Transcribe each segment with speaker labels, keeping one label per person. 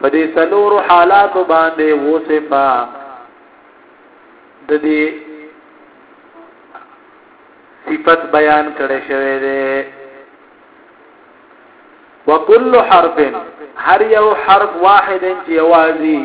Speaker 1: په دې څلورو حالاتو باندې وصفه د دې صفت بیان کړي شوی دی وکل حرف هر یو حرف واحد چې یوازي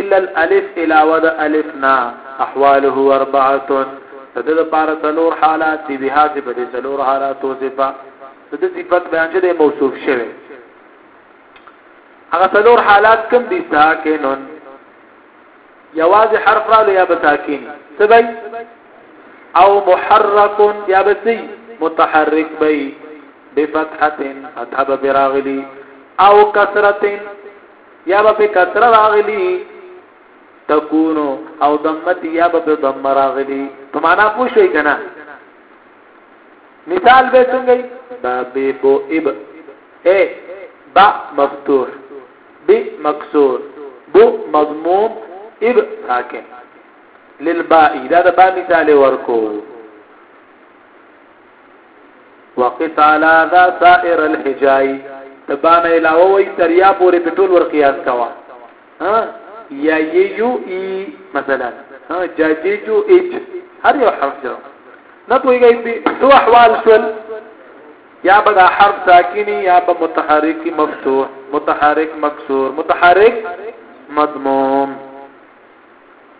Speaker 1: الا الالف الى ود الفنا احواله اربعه تدل پار څلور حالات دی به هغه په څلور حالات توصفه د صفت بیان چې موصوف شوی هغه څلور حالات کوم دي ساکنون یواز حرف را لیا بساکین سبی او محرک یا بسی متحرک بی بفتحه فتحه براغلی او کسرت یا به کسر راغلی تکونو او ضمت یا به ضم راغلی په معنا پوښی کنه مثال به څنګه وي بابي بو اب اي با مفتوح ب مكسور بو مضموم اب ساکن للباء دا د با مثال ورکو وقت على ذا سائر الحجاي تبان علاوه وي تریا پورې پټول ور قیاس کوا ها یا یو ای مثلا ها جاجیجو ایج هر یو حرف دی نه پوهیږئ په څو احوال شول یا به دا حرف ساکنی یا به متحرک مفتوح متحرک مکسور متحرک مضموم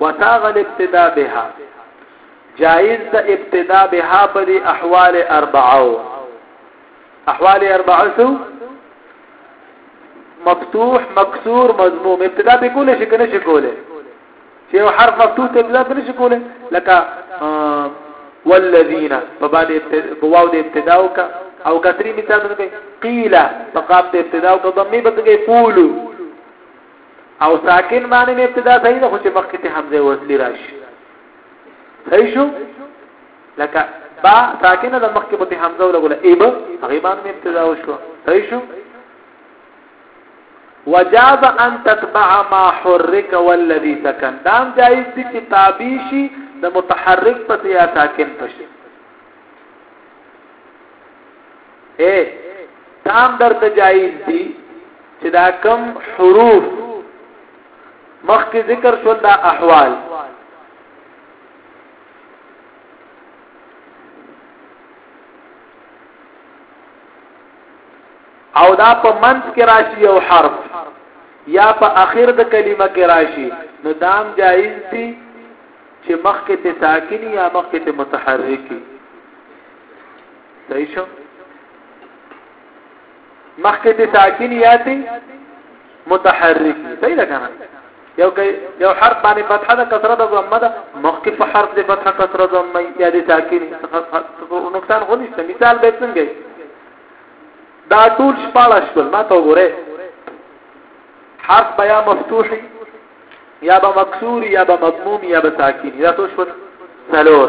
Speaker 1: وساغ الابتداء بها جائز د ابتداء بها په دي احوال اربعه احوال اربعه سو مفتوح مكسور مضموم ابتداء به کوله شي کنه شي کوله چې یو حرف مفتوح ته ابتداء کنه شي کوله لکه والذین په باندې بواو د ابتداء او کا او کثری مثال نه کوي قیل فقاب د ابتداء او ضمه به کوي قولو او ساکن باندې مې ابتدا صحیح ده خو چې مخکې ته حمزه وصلی راشي صحیح شو لکه با ساکنه د مخکې په حمزه ولګول ایب هغه باندې ابتدا وشو صحیح شو وجاز ان تتبع ما حرك والذي سكن دام جائز دي چې تابع شي د متحرک پس یا ساکن پس اې دام درته جایز دي چې دا کم حروف مخکې ذکر شول دا احوال او دا په منځ کې راشي یو حرف یا په اخر د کلمه کې راشي نو دام جایز دي چې مخکې ته ساکني یا مخکې ته متحرکي صحیح شو مخکې د ساکن یاتي متحرک صحیح ده کنه یو کې یو حرف باندې فتحه ده کسره ده ضمه ده مخکې په حرف د فتحه کسره ضمه یا د ساکن نقصان خو نشته مثال به څنګه دا ټول شپاله شول ما ته وګوره حرف بیا مفتوحي یا به مکسور یا به مضموم یا به ساکن یا څه شول سلور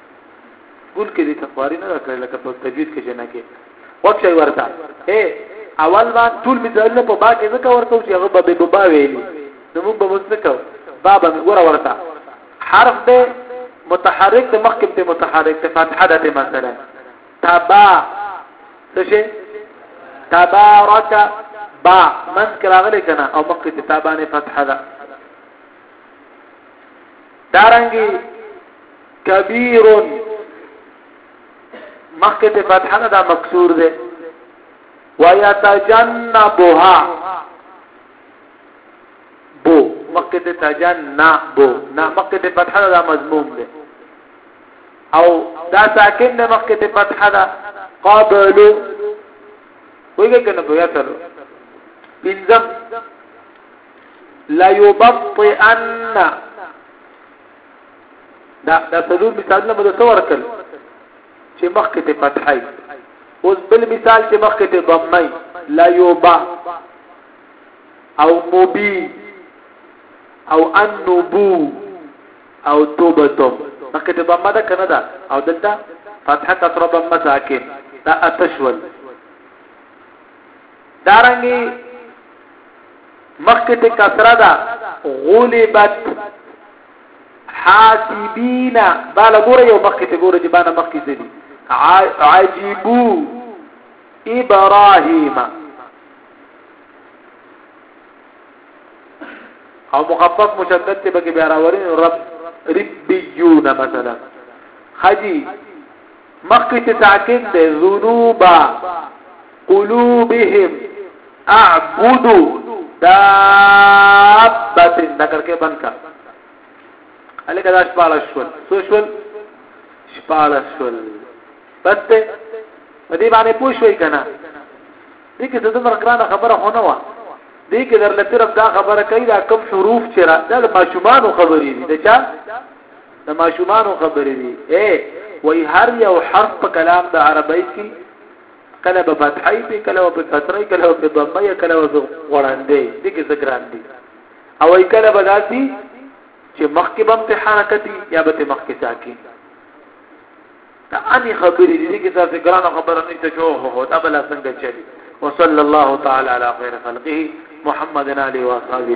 Speaker 1: ګل کې دې تخواري نه راکړل لکه په تجوید کې جنا کې وخت شي ورته اے اول با ټول مثالونه په با کې ځکه ورته چې هغه به به با ویلي نو موږ به موږ څه کو با به موږ ورته حرف دې متحرک د مخکې ته متحرک ته فتحه ده مثلا تبا څه شي تبارك با من کراغلی کنه او مخکې ته تابانه فتحه ده دارنګي کبیر مخکې ته فتحه نه دا مکسور ده ويتجنبها بو مخکې ته تجنبو نه مخکې ته فتحه نه دا مضموم ده او دا ساکن نه مخکې ته فتحه ده قابل ویګه کنه بیا تر پنځم لا يبطئن دا دا څلور مثالونه مو ته ورکړل چې مخکې ته فتحای اوس بل مثال چې مخکې ته ضمای لا یوبا او مبی او انبو او توبتم مخکې ته ضمه ده کنه ده او دلته فتحه کسره ضمه ساکن دا اتشول دارنګي مخکې په کسره ده غلبت حاسبین بل ګوره یو مخکې ته ګوره چې باندې مخکې څه دي عجيبو ابراهيم او مخفف مشدد ته بګي بیا راورین رب ربيون مثلا حجي مخکې چې تاکید دی ذنوب قلوبهم اعبد دابت ذکر کې بند کا الکه دا شپاله شول سو شول شپاله شول بس ته په دې باندې پوښوي کنه دې کې څه دومره ګرانه خبره خو نه وه دې کې درله صرف دا خبره کوي دا کم حروف چې را دا د ماشومانو خبرې دي د چا د ماشومانو خبرې دي اے وای هر یو حرف په کلام د عربی کې کله په فتحې په کله په کسرې کله په ضمې کله په غړندې دي کې ذکران دي او ای کله بداسي چې مخکې بم ته حرکت یا به مخکې ساکن دا اني خبرې دي کې تاسو ګرانو خبره نشته چې اوه هو دا بل څنګه چلی وصلی الله تعالی علی خیر خلقه محمد علی و اصحابہ